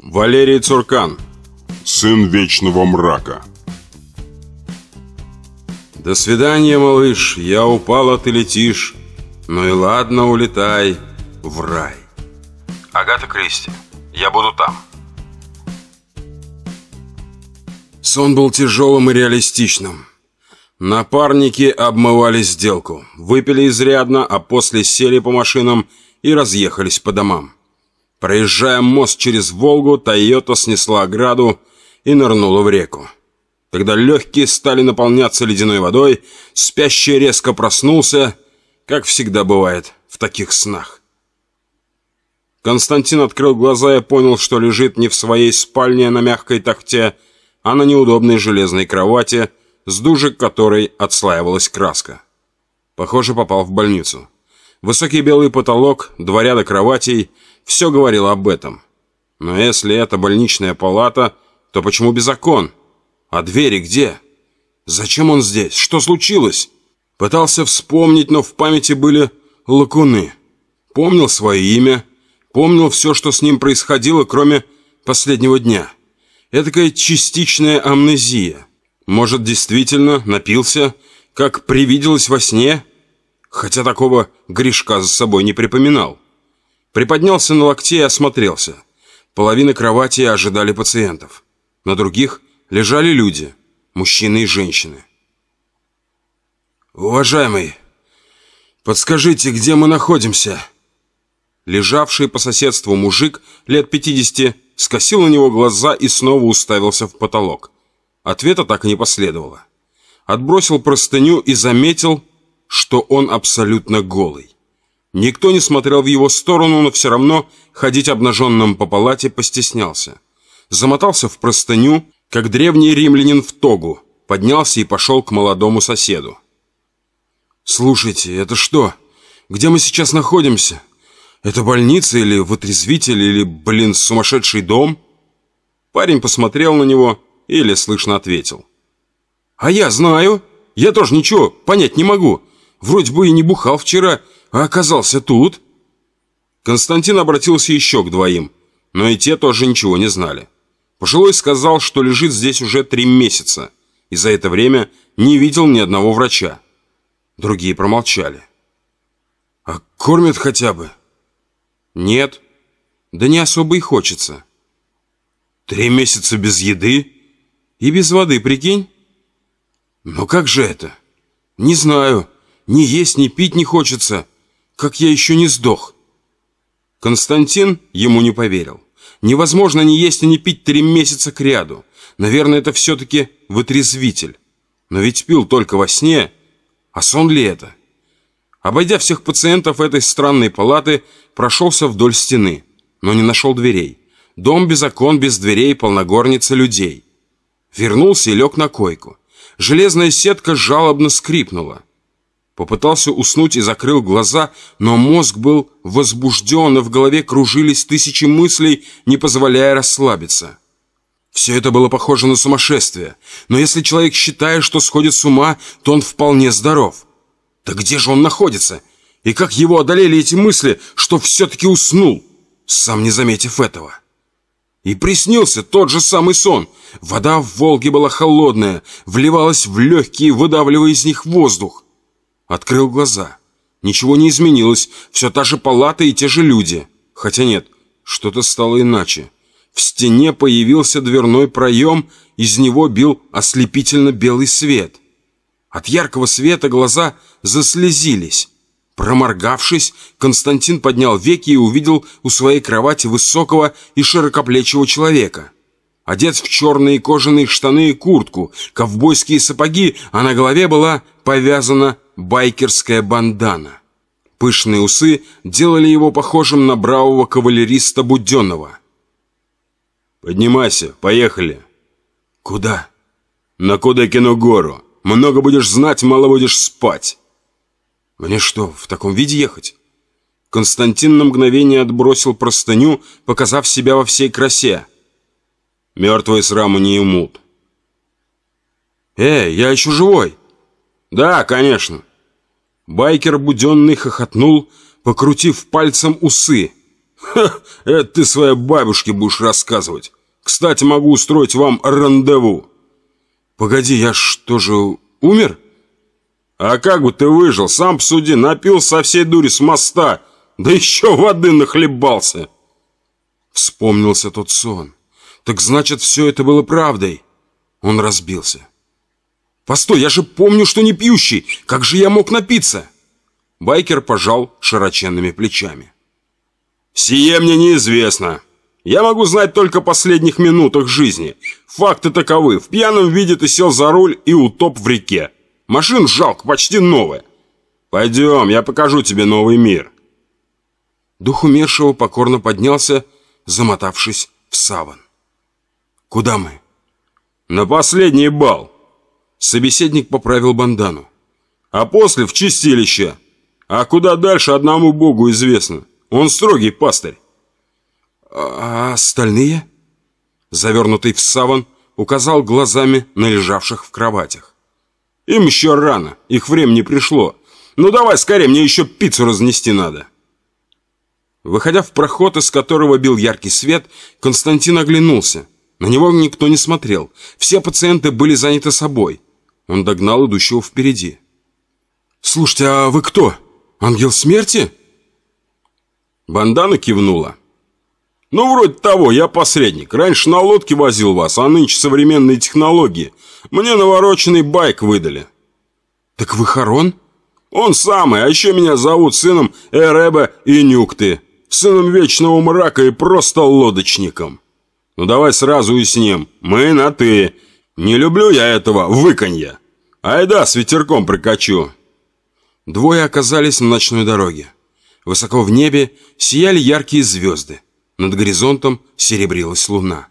Валерий Цуркан. Сын Вечного Мрака. До свидания, малыш. Я упал, а ты летишь. Ну и ладно, улетай в рай. Агата Кристи. Я буду там. Сон был тяжелым и реалистичным. Напарники обмывали сделку, выпили изрядно, а после сели по машинам и разъехались по домам. Проезжая мост через Волгу, Тойота снесла ограду и нырнула в реку. Когда легкие стали наполняться ледяной водой, спящий резко проснулся, как всегда бывает в таких снах. Константин открыл глаза и понял, что лежит не в своей спальне на мягкой тахте, а на неудобной железной кровати, с дужек которой отслаивалась краска. Похоже, попал в больницу. Высокий белый потолок, два ряда кроватей – все говорило об этом. Но если это больничная палата, то почему без окон? А двери где? Зачем он здесь? Что случилось? Пытался вспомнить, но в памяти были лакуны. Помнил свое имя, помнил все, что с ним происходило, кроме последнего дня. Этакая частичная амнезия. Может, действительно напился, как привиделось во сне? Хотя такого грешка за собой не припоминал. Приподнялся на локте и осмотрелся. Половина кровати ожидали пациентов. На других лежали люди, мужчины и женщины. «Уважаемый, подскажите, где мы находимся?» Лежавший по соседству мужик лет 50 скосил на него глаза и снова уставился в потолок. Ответа так и не последовало. Отбросил простыню и заметил, что он абсолютно голый. Никто не смотрел в его сторону, но все равно ходить обнаженным по палате постеснялся. Замотался в простыню, как древний римлянин в тогу, поднялся и пошел к молодому соседу. «Слушайте, это что? Где мы сейчас находимся? Это больница или вытрезвитель, или, блин, сумасшедший дом?» Парень посмотрел на него и еле слышно ответил. «А я знаю. Я тоже ничего понять не могу. Вроде бы и не бухал вчера, а оказался тут». Константин обратился еще к двоим, но и те тоже ничего не знали. Пожилой сказал, что лежит здесь уже три месяца, и за это время не видел ни одного врача. Другие промолчали. «А кормят хотя бы?» «Нет. Да не особо и хочется». «Три месяца без еды?» «И без воды, прикинь?» «Но как же это?» «Не знаю. Ни есть, ни пить не хочется. Как я еще не сдох?» Константин ему не поверил. Невозможно ни есть и не пить три месяца кряду. Наверное, это все-таки вытрезвитель. Но ведь пил только во сне. А сон ли это? Обойдя всех пациентов этой странной палаты, прошелся вдоль стены, но не нашел дверей. Дом без окон, без дверей, полногорница людей. Вернулся и лег на койку. Железная сетка жалобно скрипнула. Попытался уснуть и закрыл глаза, но мозг был возбужден, и в голове кружились тысячи мыслей, не позволяя расслабиться. Все это было похоже на сумасшествие, но если человек считает, что сходит с ума, то он вполне здоров. Так где же он находится? И как его одолели эти мысли, что все-таки уснул, сам не заметив этого? И приснился тот же самый сон. Вода в Волге была холодная, вливалась в легкие, выдавливая из них воздух. Открыл глаза. Ничего не изменилось, все та же палата и те же люди. Хотя нет, что-то стало иначе. В стене появился дверной проем, из него бил ослепительно белый свет. От яркого света глаза заслезились. Проморгавшись, Константин поднял веки и увидел у своей кровати высокого и широкоплечего человека. Одет в черные кожаные штаны и куртку, ковбойские сапоги, а на голове была повязана байкерская бандана. Пышные усы делали его похожим на бравого кавалериста Буденного. «Поднимайся, поехали». «Куда?» «На Кудекину гору. Много будешь знать, мало будешь спать». «Мне что, в таком виде ехать?» Константин на мгновение отбросил простыню, показав себя во всей красе. «Мертвые сраму не имут». «Эй, я еще живой!» «Да, конечно. Байкер буденный хохотнул, покрутив пальцем усы. Ха, это ты своей бабушке будешь рассказывать. Кстати, могу устроить вам рандеву. Погоди, я что же, умер? А как бы ты выжил? Сам посуди, напил со всей дури с моста, да еще воды нахлебался. Вспомнился тот сон. Так значит, все это было правдой. Он разбился. Постой, я же помню, что не пьющий. Как же я мог напиться? Байкер пожал широченными плечами. Сие мне неизвестно. Я могу знать только последних минутах жизни. Факты таковы. В пьяном виде ты сел за руль и утоп в реке. Машин жалко, почти новая. Пойдем, я покажу тебе новый мир. Дух умершего покорно поднялся, замотавшись в саван. Куда мы? На последний бал. Собеседник поправил бандану. А после в чистилище. А куда дальше одному богу известно. Он строгий пастырь. А остальные? Завернутый в саван указал глазами на лежавших в кроватях. Им еще рано, их время не пришло. Ну давай скорее, мне еще пиццу разнести надо. Выходя в проход, из которого бил яркий свет, Константин оглянулся. На него никто не смотрел. Все пациенты были заняты собой. Он догнал идущего впереди. «Слушайте, а вы кто? Ангел смерти?» Бандана кивнула. «Ну, вроде того, я посредник. Раньше на лодке возил вас, а нынче современные технологии. Мне навороченный байк выдали». «Так вы Харон?» «Он самый, а еще меня зовут сыном Эреба и Нюкты, сыном Вечного Мрака и просто лодочником». «Ну, давай сразу уясним. Мы на «ты». Не люблю я этого выканья. Айда, с ветерком прокачу». Двое оказались на ночной дороге. Высоко в небе сияли яркие звезды. Над горизонтом серебрилась луна.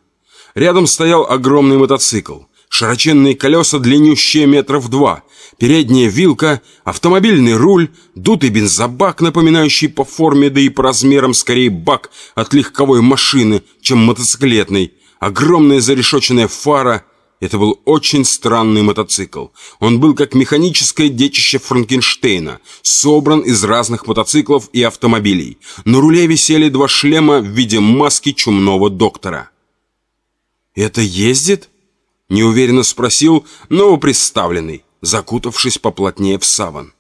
Рядом стоял огромный мотоцикл. Широченные колеса длиннющие метров два, передняя вилка, автомобильный руль, дутый бензобак, напоминающий по форме, да и по размерам скорее бак от легковой машины, чем мотоциклетный, огромная зарешоченная фара — это был очень странный мотоцикл. Он был как механическое детище Франкенштейна, собран из разных мотоциклов и автомобилей. На руле висели два шлема в виде маски чумного доктора. «Это ездит?» – неуверенно спросил новопредставленный, закутавшись поплотнее в саван.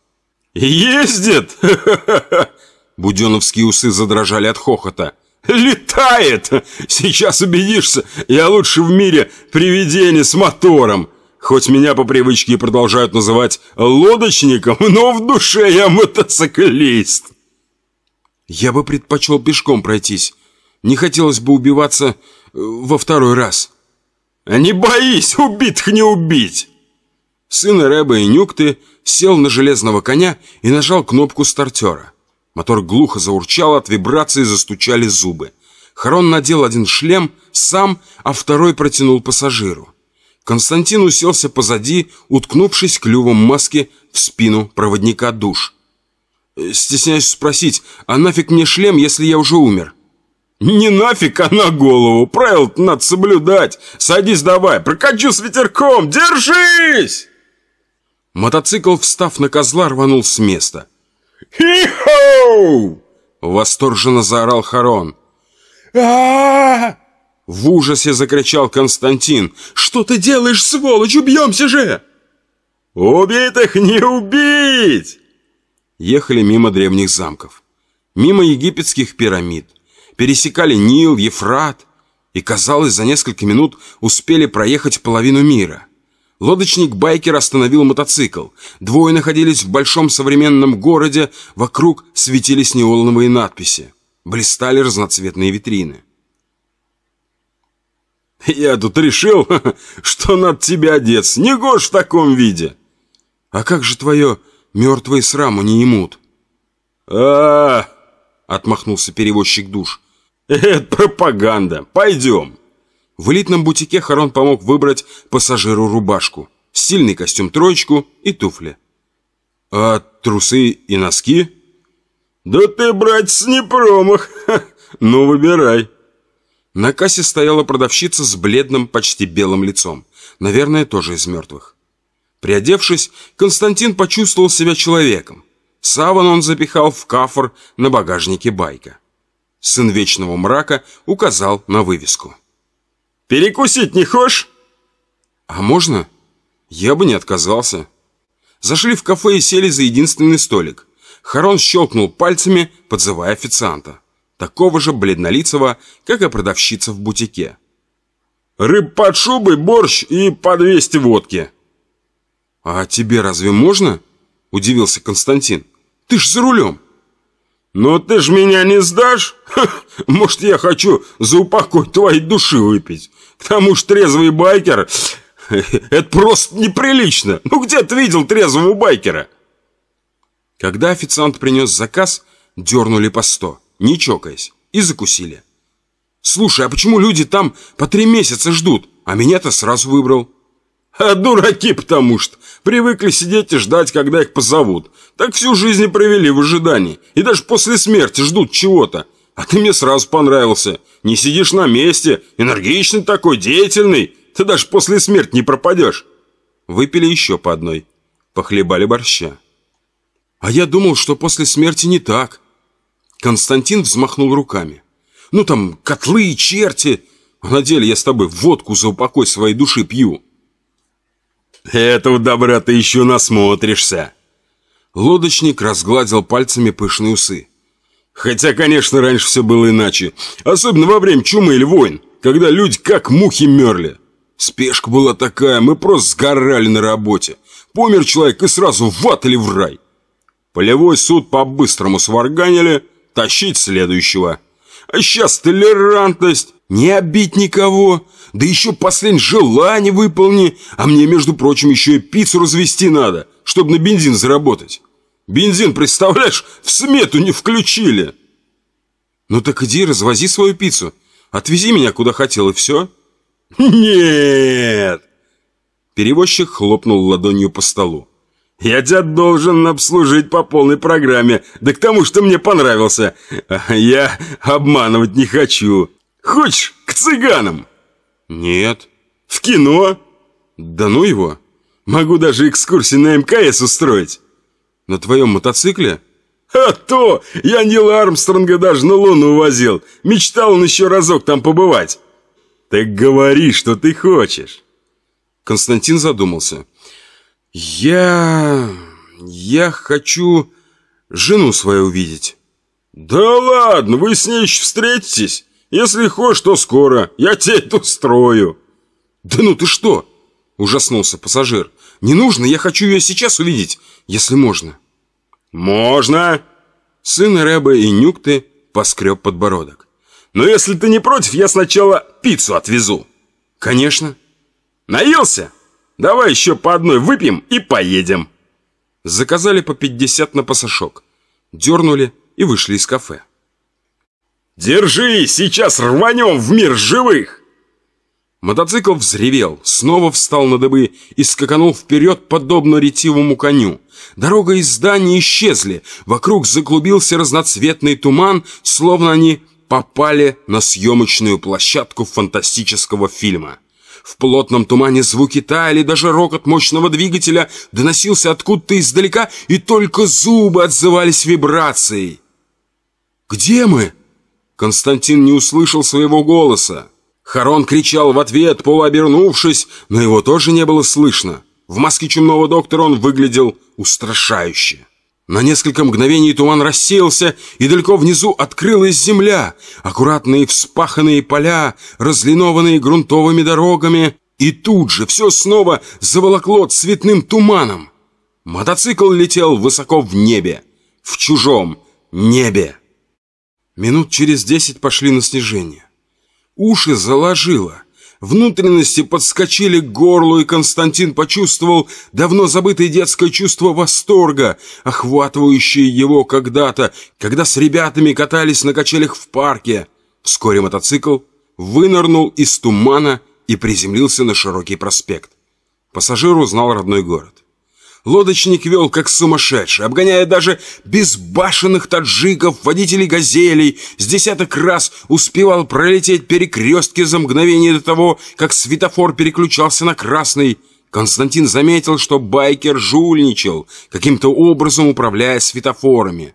«Ездит!» Буденовские усы задрожали от хохота – Летает! Сейчас убедишься, я лучше в мире привидение с мотором. Хоть меня по привычке продолжают называть лодочником, но в душе я мотоциклист. Я бы предпочел пешком пройтись. Не хотелось бы убиваться э, во второй раз. А не боись, убитых не убить. Сын Рэба и Нюкты сел на железного коня и нажал кнопку стартера. Мотор глухо заурчал, от вибрации застучали зубы. Харон надел один шлем сам, а второй протянул пассажиру. Константин уселся позади, уткнувшись клювом маски в спину проводника душ. «Э, «Стесняюсь спросить, а нафиг мне шлем, если я уже умер?» «Не нафиг, а на голову! правил надо соблюдать! Садись давай, прокачу с ветерком! Держись!» Мотоцикл, встав на козла, рванул с места – «Хи-хоу!» — восторженно заорал Харон. а В ужасе закричал Константин. «Что ты делаешь, сволочь? Убьемся же!» «Убитых не убить!» Ехали мимо древних замков, мимо египетских пирамид, пересекали Нил, Ефрат и, казалось, за несколько минут успели проехать половину мира. Лодочник-байкер остановил мотоцикл. Двое находились в большом современном городе, вокруг светились неолоновые надписи. Блистали разноцветные витрины. «Я тут решил, что над тебя одеться. Не гож в таком виде!» «А как же твое мертвые сраму не имут?» а, -а, -а отмахнулся перевозчик душ. «Это пропаганда. Пойдем!» В элитном бутике Харон помог выбрать пассажиру рубашку, стильный костюм троечку и туфли. «А трусы и носки?» «Да ты, братец, не промах! Ну, выбирай!» На кассе стояла продавщица с бледным, почти белым лицом. Наверное, тоже из мертвых. Приодевшись, Константин почувствовал себя человеком. Саван он запихал в кафр на багажнике байка. сын Вечного Мрака, указал на вывеску. «Перекусить не хочешь?» «А можно?» Я бы не отказался. Зашли в кафе и сели за единственный столик. Харон щелкнул пальцами, подзывая официанта. Такого же бледнолицего, как и продавщица в бутике. «Рыб под шубой, борщ и по 200 водки». «А тебе разве можно?» – удивился Константин. «Ты ж за рулем». «Ну ты ж меня не сдашь? Ха, может, я хочу за упокой твоей души выпить? К тому ж трезвый байкер Это просто неприлично. Ну где ты видел трезвого байкера? Когда официант принес заказ, дернули по сто, не чокаясь, и закусили. Слушай, а почему люди там по три месяца ждут, а меня-то сразу выбрал? А дураки потому что привыкли сидеть и ждать, когда их позовут. Так всю жизнь провели в ожидании. И даже после смерти ждут чего-то. А ты мне сразу понравился. Не сидишь на месте, энергичный такой, деятельный. Ты даже после смерти не пропадешь. Выпили еще по одной. Похлебали борща. А я думал, что после смерти не так. Константин взмахнул руками. Ну там котлы и черти. А на деле я с тобой водку за упокой своей души пью. Этого добра ты еще насмотришься. Лодочник разгладил пальцами пышные усы. Хотя, конечно, раньше все было иначе. Особенно во время чумы или войн, когда люди как мухи мерли. Спешка была такая, мы просто сгорали на работе. Помер человек и сразу в ад или в рай. Полевой суд по-быстрому сварганили, тащить следующего. А сейчас толерантность, не обить никого, да еще последнее желание выполни, а мне, между прочим, еще и пиццу развести надо, чтобы на бензин заработать. Бензин, представляешь, в смету не включили. Ну так иди, развози свою пиццу, отвези меня куда хотел и все. «Нет!» Перевозчик хлопнул ладонью по столу. «Я тебя должен обслужить по полной программе, да к тому, что мне понравился. Я обманывать не хочу. Хочешь к цыганам?» «Нет». «В кино?» «Да ну его!» «Могу даже экскурсию на МКС устроить». «На твоем мотоцикле?» «А то! Я Нила Армстронга даже на Луну увозил. Мечтал он еще разок там побывать». «Так говори, что ты хочешь!» Константин задумался. «Я... я хочу жену свою увидеть». «Да ладно, вы с ней еще встретитесь. Если хочешь, то скоро. Я тебе это устрою». «Да ну ты что?» – ужаснулся пассажир. «Не нужно, я хочу ее сейчас увидеть, если можно». «Можно!» Сын Рэба и Нюкты поскреб подбородок. Но если ты не против, я сначала пиццу отвезу. Конечно. Наелся? Давай еще по одной выпьем и поедем. Заказали по 50 на пасашок. Дернули и вышли из кафе. Держи, сейчас рванем в мир живых. Мотоцикл взревел, снова встал на дыбы и скаканул вперед, подобно ретивому коню. Дорога и здания исчезли, вокруг заклубился разноцветный туман, словно они попали на съемочную площадку фантастического фильма. В плотном тумане звуки таяли, даже рокот мощного двигателя доносился откуда-то издалека, и только зубы отзывались вибрацией. «Где мы?» Константин не услышал своего голоса. Харон кричал в ответ, полуобернувшись, но его тоже не было слышно. В маске чумного доктора он выглядел устрашающе. На несколько мгновений туман рассеялся, и далеко внизу открылась земля, аккуратные вспаханные поля, разлинованные грунтовыми дорогами, и тут же все снова заволокло цветным туманом. Мотоцикл летел высоко в небе, в чужом небе. Минут через десять пошли на снижение. Уши заложило. Внутренности подскочили к горлу, и Константин почувствовал давно забытое детское чувство восторга, охватывающее его когда-то, когда с ребятами катались на качелях в парке. Вскоре мотоцикл вынырнул из тумана и приземлился на широкий проспект. Пассажир узнал родной город. Лодочник вел как сумасшедший, обгоняя даже безбашенных таджиков, водителей газелей. С десяток раз успевал пролететь перекрестки за мгновение до того, как светофор переключался на красный. Константин заметил, что байкер жульничал, каким-то образом управляя светофорами.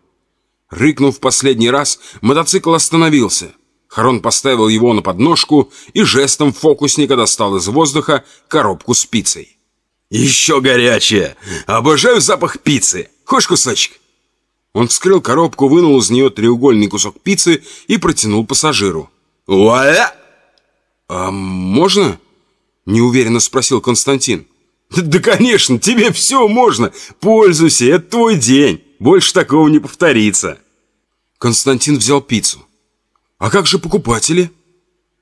Рыкнув последний раз, мотоцикл остановился. Харон поставил его на подножку и жестом фокусника достал из воздуха коробку с пиццей. «Еще горячая! Обожаю запах пиццы! Хочешь кусочек?» Он вскрыл коробку, вынул из нее треугольный кусок пиццы и протянул пассажиру. «Вуаля!» «А можно?» – неуверенно спросил Константин. «Да, конечно, тебе все можно! Пользуйся, это твой день! Больше такого не повторится!» Константин взял пиццу. «А как же покупатели?»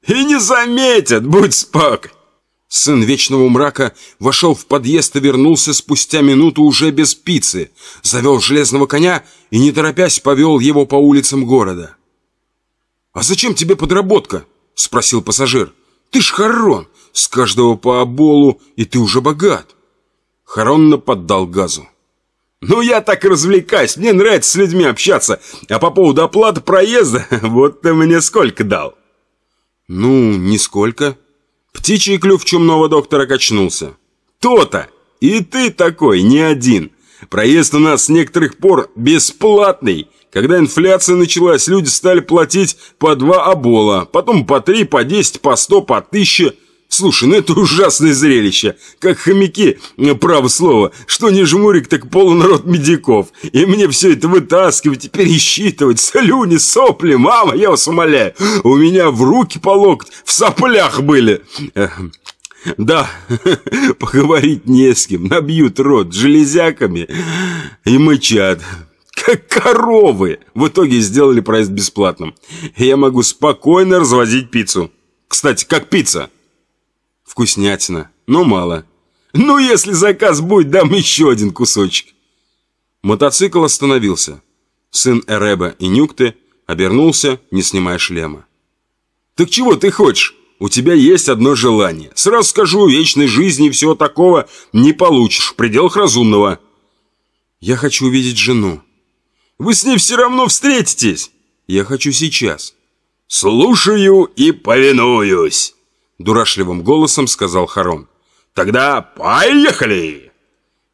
«И не заметят, будь спок!» Сын Вечного Мрака вошел в подъезд и вернулся спустя минуту уже без пиццы, завел железного коня и, не торопясь, повел его по улицам города. «А зачем тебе подработка?» — спросил пассажир. «Ты ж Харон, с каждого по оболу, и ты уже богат». Харон наподдал газу. «Ну, я так развлекаюсь, мне нравится с людьми общаться, а по поводу оплаты проезда, вот ты мне сколько дал?» «Ну, нисколько». Птичий клюв чумного доктора качнулся. «То-то! И ты такой, не один. Проезд у нас с некоторых пор бесплатный. Когда инфляция началась, люди стали платить по два обола, потом по три, по десять, по сто, по тысяче. Слушай, ну это ужасное зрелище. Как хомяки, право слово. Что не жмурик, так полон рот медиков. И мне все это вытаскивать и пересчитывать. Слюни, сопли, мама, я вас умоляю. У меня в руки по локоть в соплях были. Да, поговорить не с кем. Набьют рот железяками и мычат. Как коровы. В итоге сделали проезд бесплатным. Я могу спокойно развозить пиццу. Кстати, как пицца? Вкуснятина, но мало. Ну, если заказ будет, дам еще один кусочек. Мотоцикл остановился. Сын Эреба и Нюкты обернулся, не снимая шлема. «Так чего ты хочешь? У тебя есть одно желание. Сразу скажу, вечной жизни и всего такого не получишь в пределах разумного». «Я хочу увидеть жену». «Вы с ней все равно встретитесь». «Я хочу сейчас». «Слушаю и повинуюсь» дурашливым голосом сказал Харон. «Тогда поехали!»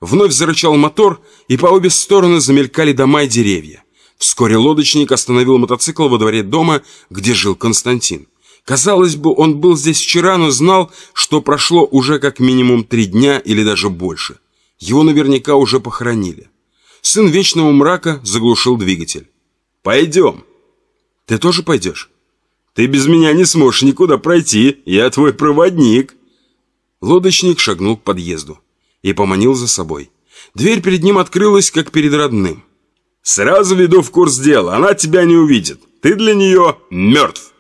Вновь зарычал мотор, и по обе стороны замелькали дома и деревья. Вскоре лодочник остановил мотоцикл во дворе дома, где жил Константин. Казалось бы, он был здесь вчера, но знал, что прошло уже как минимум три дня или даже больше. Его наверняка уже похоронили. Сын Вечного Мрака заглушил двигатель. «Пойдем». «Ты тоже пойдешь?» Ты без меня не сможешь никуда пройти, я твой проводник». Лодочник шагнул к подъезду и поманил за собой. Дверь перед ним открылась, как перед родным. «Сразу веду в курс дела, она тебя не увидит. Ты для нее мертв».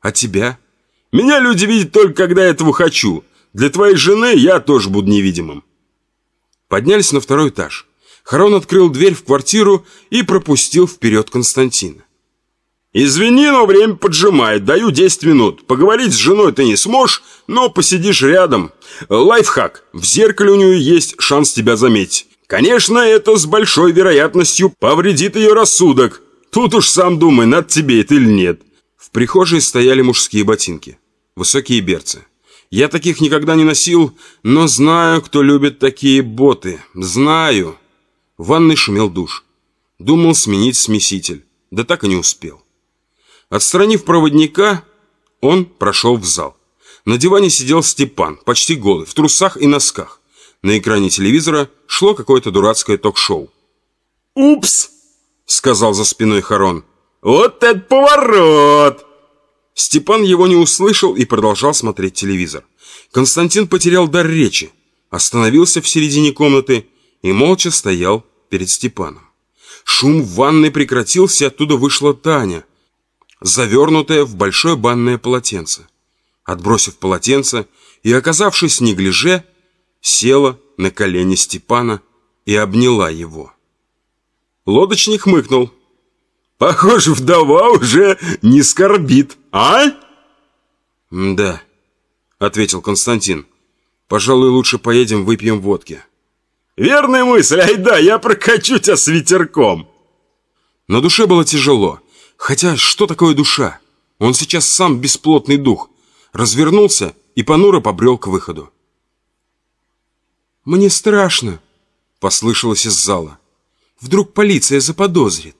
«А тебя?» «Меня люди видят только, когда я этого хочу. Для твоей жены я тоже буду невидимым». Поднялись на второй этаж. Харон открыл дверь в квартиру и пропустил вперед Константина. «Извини, но время поджимает. Даю 10 минут. Поговорить с женой ты не сможешь, но посидишь рядом. Лайфхак. В зеркале у нее есть шанс тебя заметить. Конечно, это с большой вероятностью повредит ее рассудок. Тут уж сам думай, над тебе это или нет». В прихожей стояли мужские ботинки. Высокие берцы. Я таких никогда не носил, но знаю, кто любит такие боты. Знаю. В ванной шумел душ. Думал сменить смеситель. Да так и не успел. Отстранив проводника, он прошел в зал. На диване сидел Степан, почти голый, в трусах и носках. На экране телевизора шло какое-то дурацкое ток-шоу. «Упс!» — сказал за спиной Харон. «Вот это поворот!» Степан его не услышал и продолжал смотреть телевизор. Константин потерял дар речи, остановился в середине комнаты и молча стоял перед Степаном. Шум в ванной прекратился, оттуда вышла Таня — завернутая в большое банное полотенце. Отбросив полотенце и оказавшись неглиже, села на колени Степана и обняла его. Лодочник хмыкнул. «Похоже, вдова уже не скорбит, а?» «Да», — ответил Константин. «Пожалуй, лучше поедем выпьем водки». «Верная мысль, ай да, я прокачу тебя с ветерком!» На душе было тяжело. Хотя, что такое душа? Он сейчас сам бесплотный дух. Развернулся и понуро побрел к выходу. «Мне страшно», — послышалось из зала. «Вдруг полиция заподозрит».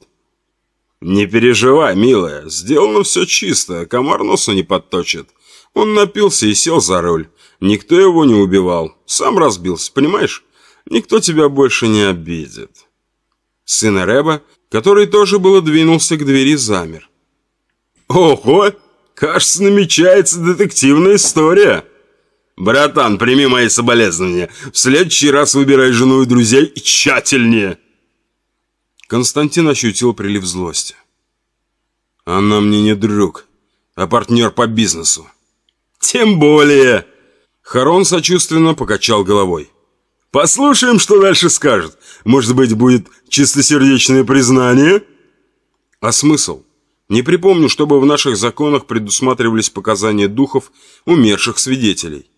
«Не переживай, милая, сделано все чисто, комар носу не подточит. Он напился и сел за руль. Никто его не убивал, сам разбился, понимаешь? Никто тебя больше не обидит». Сын Рэба, который тоже было двинулся к двери, замер. «Ого! Кажется, намечается детективная история!» «Братан, прими мои соболезнования. В следующий раз выбирай жену и друзей тщательнее!» Константин ощутил прилив злости. «Она мне не друг, а партнер по бизнесу». «Тем более!» Харон сочувственно покачал головой. «Послушаем, что дальше скажет. Может быть, будет чистосердечное признание?» «А смысл? Не припомню, чтобы в наших законах предусматривались показания духов умерших свидетелей».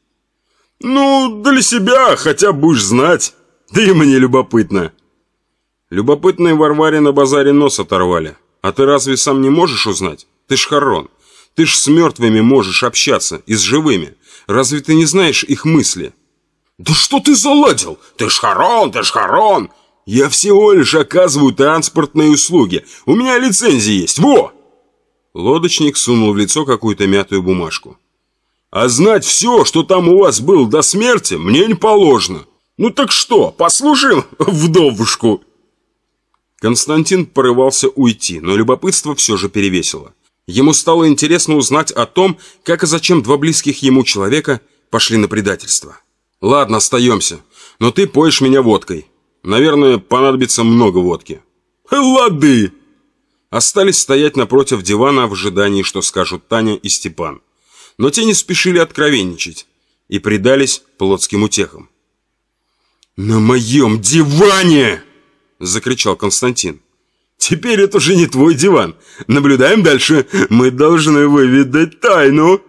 «Ну, для себя хотя будешь знать. Да и мне любопытно». Любопытные Варваре на базаре нос оторвали. А ты разве сам не можешь узнать? Ты ж Харон. Ты ж с мертвыми можешь общаться и с живыми. Разве ты не знаешь их мысли? Да что ты заладил? Ты ж Харон, ты ж Харон. Я всего лишь оказываю транспортные услуги. У меня лицензия есть. Во! Лодочник сунул в лицо какую-то мятую бумажку. А знать все, что там у вас было до смерти, мне не положено. Ну так что, послушаем вдовушку? Константин порывался уйти, но любопытство все же перевесило. Ему стало интересно узнать о том, как и зачем два близких ему человека пошли на предательство. «Ладно, остаемся, но ты поешь меня водкой. Наверное, понадобится много водки». «Лады!» Остались стоять напротив дивана в ожидании, что скажут Таня и Степан. Но те не спешили откровенничать и предались плотским утехам. «На моем диване!» – закричал Константин. «Теперь это уже не твой диван. Наблюдаем дальше. Мы должны выведать тайну».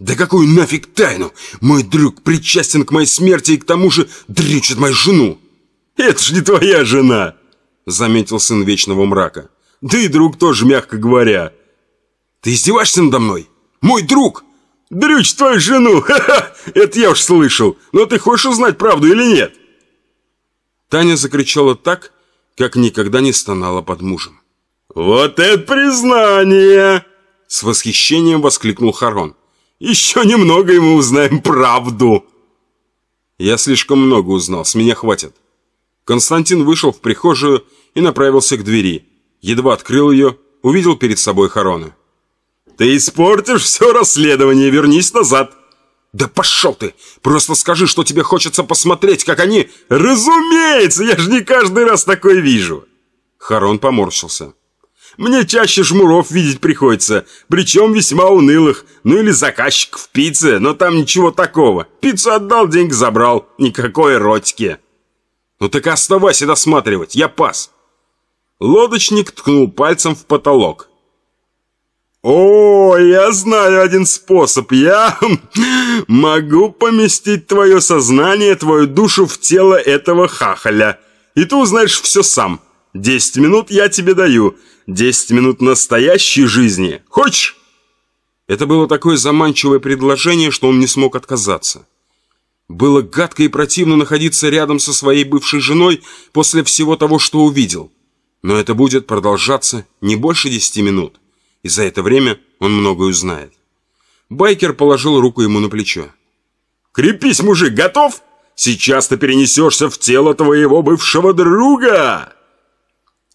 «Да какую нафиг тайну? Мой друг причастен к моей смерти и к тому же дрючит мою жену». «Это ж не твоя жена», – заметил сын Вечного Мрака. «Да и друг тоже, мягко говоря». «Ты издеваешься надо мной? Мой друг!» «Дрючит твою жену! Ха-ха! Это я уж слышал. Но ты хочешь узнать правду или нет?» Таня закричала так, как никогда не стонала под мужем. «Вот это признание!» С восхищением воскликнул Харон. «Еще немного, и мы узнаем правду!» Я слишком много узнал, с меня хватит. Константин вышел в прихожую и направился к двери. Едва открыл ее, увидел перед собой Харона. «Ты испортишь все расследование, вернись назад!» «Да пошел ты! Просто скажи, что тебе хочется посмотреть, как они...» «Разумеется! Я же не каждый раз такое вижу!» Харон поморщился. «Мне чаще жмуров видеть приходится, причем весьма унылых. Ну или заказчик в пицце, но там ничего такого. Пиццу отдал, деньги забрал. Никакой эротики!» «Ну так оставайся досматривать, я пас!» Лодочник ткнул пальцем в потолок. «О, я знаю один способ. Я могу поместить твое сознание, твою душу в тело этого хахаля. И ты узнаешь все сам. Десять минут я тебе даю. Десять минут настоящей жизни. Хочешь?» Это было такое заманчивое предложение, что он не смог отказаться. Было гадко и противно находиться рядом со своей бывшей женой после всего того, что увидел. Но это будет продолжаться не больше десяти минут и за это время он многое узнает. Байкер положил руку ему на плечо. «Крепись, мужик, готов? Сейчас ты перенесешься в тело твоего бывшего друга!»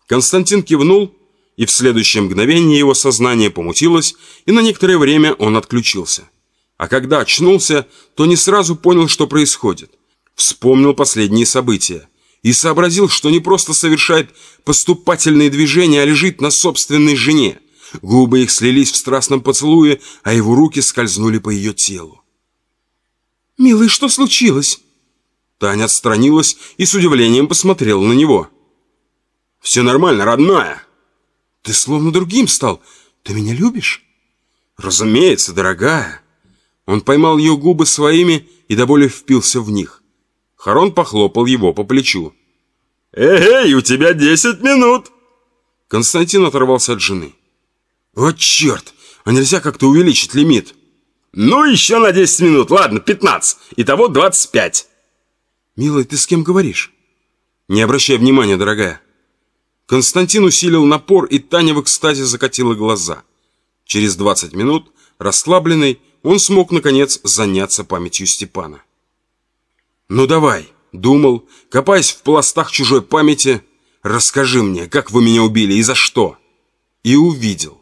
Константин кивнул, и в следующее мгновение его сознание помутилось, и на некоторое время он отключился. А когда очнулся, то не сразу понял, что происходит. Вспомнил последние события и сообразил, что не просто совершает поступательные движения, а лежит на собственной жене. Губы их слились в страстном поцелуе, а его руки скользнули по ее телу. «Милый, что случилось?» Таня отстранилась и с удивлением посмотрела на него. «Все нормально, родная!» «Ты словно другим стал. Ты меня любишь?» «Разумеется, дорогая!» Он поймал ее губы своими и до боли впился в них. Харон похлопал его по плечу. «Эй, у тебя десять минут!» Константин оторвался от жены. «Вот черт! А нельзя как-то увеличить лимит?» «Ну, еще на 10 минут. Ладно, 15. Итого 25». «Милый, ты с кем говоришь?» «Не обращай внимания, дорогая». Константин усилил напор, и Таня в экстазе закатила глаза. Через 20 минут, расслабленный, он смог, наконец, заняться памятью Степана. «Ну давай», — думал, копаясь в пластах чужой памяти, «расскажи мне, как вы меня убили и за что?» И увидел.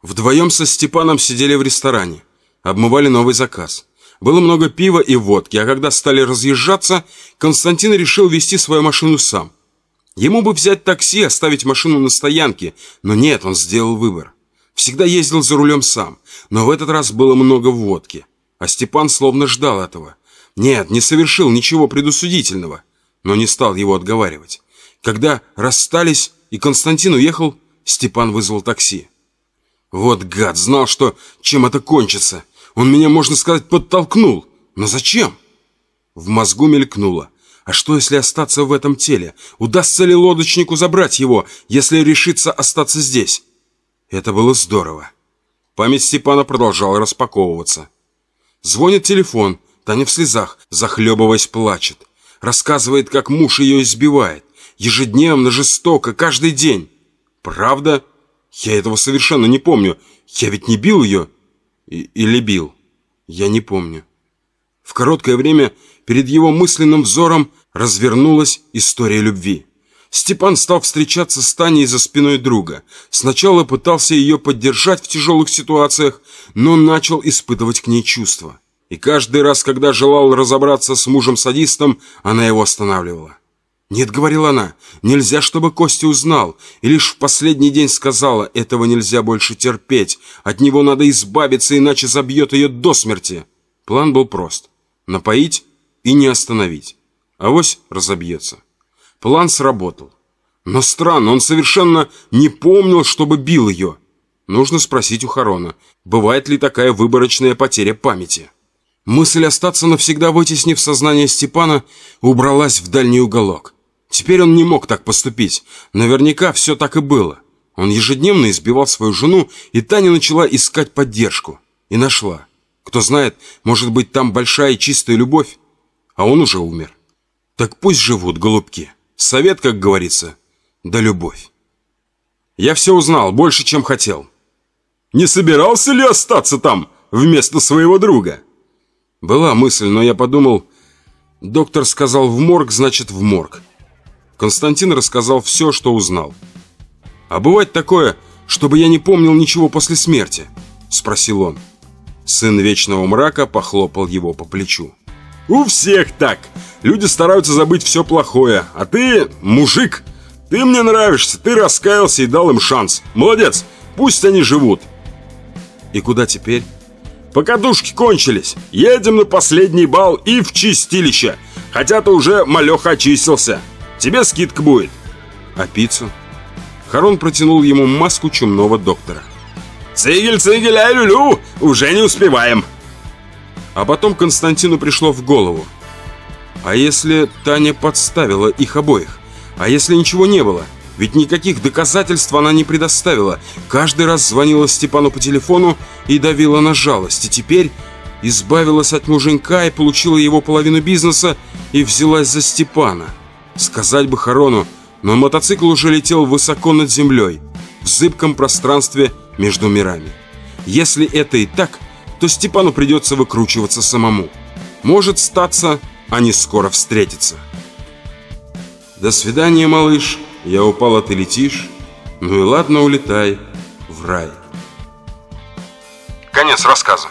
Вдвоем со Степаном сидели в ресторане, обмывали новый заказ. Было много пива и водки, а когда стали разъезжаться, Константин решил вести свою машину сам. Ему бы взять такси, оставить машину на стоянке, но нет, он сделал выбор. Всегда ездил за рулем сам, но в этот раз было много водки. А Степан словно ждал этого. Нет, не совершил ничего предусудительного, но не стал его отговаривать. Когда расстались и Константин уехал, Степан вызвал такси. Вот гад, знал, что чем это кончится. Он меня, можно сказать, подтолкнул. Но зачем? В мозгу мелькнуло. А что, если остаться в этом теле? Удастся ли лодочнику забрать его, если решится остаться здесь? Это было здорово. Память Степана продолжала распаковываться. Звонит телефон. Таня в слезах, захлебываясь, плачет. Рассказывает, как муж ее избивает. Ежедневно, жестоко, каждый день. Правда? Я этого совершенно не помню. Я ведь не бил ее. И или бил. Я не помню. В короткое время перед его мысленным взором развернулась история любви. Степан стал встречаться с Таней за спиной друга. Сначала пытался ее поддержать в тяжелых ситуациях, но начал испытывать к ней чувства. И каждый раз, когда желал разобраться с мужем-садистом, она его останавливала. «Нет», — говорила она, — «нельзя, чтобы Костя узнал». И лишь в последний день сказала, этого нельзя больше терпеть, от него надо избавиться, иначе забьет ее до смерти. План был прост — напоить и не остановить. Авось разобьется. План сработал. Но странно, он совершенно не помнил, чтобы бил ее. Нужно спросить у Харона, бывает ли такая выборочная потеря памяти. Мысль остаться навсегда вытеснив сознание Степана, убралась в дальний уголок. Теперь он не мог так поступить. Наверняка все так и было. Он ежедневно избивал свою жену, и Таня начала искать поддержку. И нашла. Кто знает, может быть, там большая и чистая любовь. А он уже умер. Так пусть живут голубки. Совет, как говорится, да любовь. Я все узнал, больше, чем хотел. Не собирался ли остаться там вместо своего друга? Была мысль, но я подумал, доктор сказал в морг, значит в морг. Константин рассказал все, что узнал. «А бывает такое, чтобы я не помнил ничего после смерти?» – спросил он. Сын Вечного Мрака похлопал его по плечу. «У всех так! Люди стараются забыть все плохое, а ты мужик. Ты мне нравишься, ты раскаялся и дал им шанс. Молодец, пусть они живут. И куда теперь? Покатушки кончились. Едем на последний бал и в чистилище. Хотя ты уже малеха очистился. Тебе скидка будет. А пиццу? Харон протянул ему маску чумного доктора. «Цигель, цигель, ай люлю! Уже не успеваем!» А потом Константину пришло в голову. А если Таня подставила их обоих? А если ничего не было? Ведь никаких доказательств она не предоставила. Каждый раз звонила Степану по телефону и давила на жалость. И теперь избавилась от муженька и получила его половину бизнеса и взялась за Степана. Сказать бы Харону, но мотоцикл уже летел высоко над землей, в зыбком пространстве между мирами. Если это и так, то Степану придется выкручиваться самому. Может статься они скоро встретятся. До свидания, малыш. Я упал, а ты летишь. Ну и ладно, улетай в рай. Конец рассказа.